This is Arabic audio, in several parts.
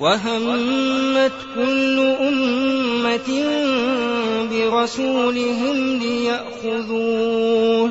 وهمت كل أمة برسولهم ليأخذوه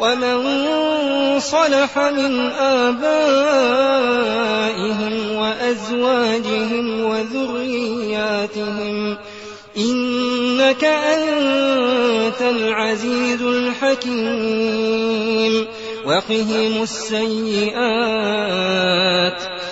ومن صلح من آبائهم وأزواجهم وذرياتهم إنك أنت العزيز الحكيم وقهم السيئات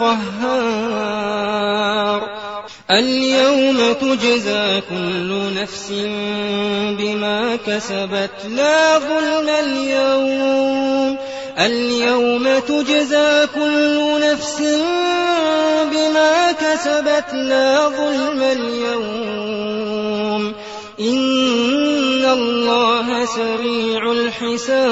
القهار. اليوم تجزى كل نفس بما كسبت. لا ظلم اليوم. اليوم تجزى كل نفس بما كسبت. لا ظلم اليوم. إن الله سريع الحساب.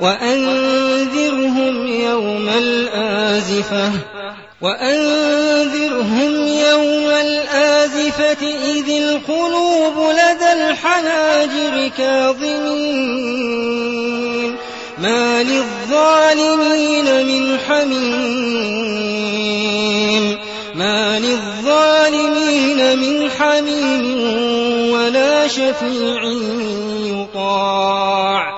وأنذرهم يوم الآزفة وأنذرهم يوم الآزفة إذ القلوب لدى الحناجر كاظمين. ما للظالمين من حميم ما للظالمين من حميم ولا شفيع يطاع.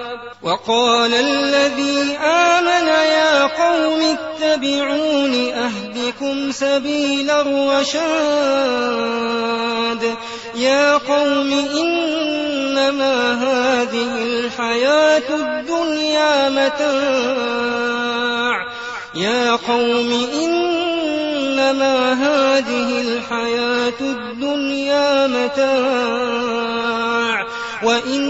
وقال الذي آمن يا قوم اتبعون أهدكم سبيل الرشاد. يا قوم إنما هذه الحياة الدنيا متاع. يا قوم إنما هذه الحياة الدنيا متاع. وإن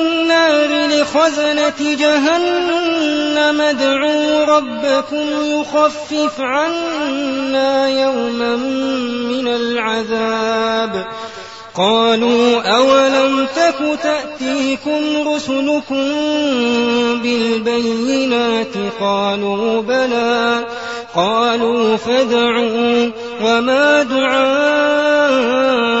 لخزنة جهنم. ادعوا ربكم يخفف عنا يوما من العذاب. قالوا أولم تك تأتيكم رسلكم بالبينات؟ قالوا بلى. قالوا فادعوا وما دعاء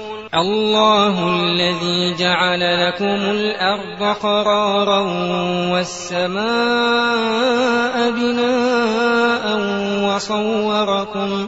الله الذي جعل لكم الأرض قرارا والسماء بناء وصوركم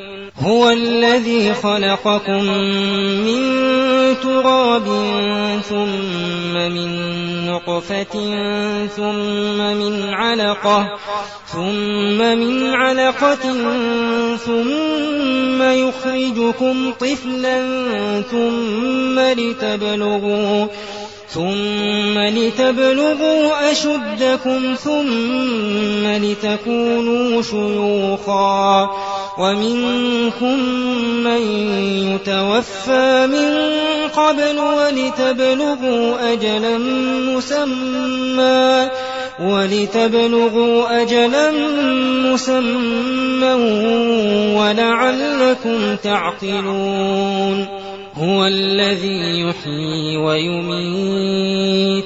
هو الذي خلقكم من تراب ثم من نطفة ثم من علقة ثم من علقة ثم يخرجكم طفلا ثم لتبلغوا ثم لتبلغوا أشدكم ثم لتكونوا شيوخا ومنكم من يتوفى من قبل ولتبلغوا أجلا مسمى ولتبلغوا أجلا مسمى ولعلكم تعقلون هو الذي يحيي ويميت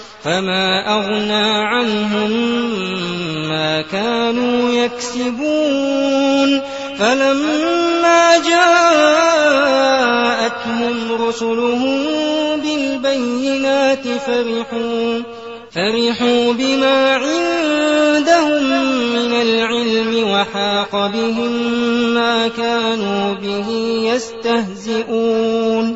فما أغنى عنهم ما كانوا يكسبون. فلما جاءتهم رسلهم بالبينات فرحوا فرحوا بما عندهم من العلم وحاق بهم ما كانوا به يستهزئون.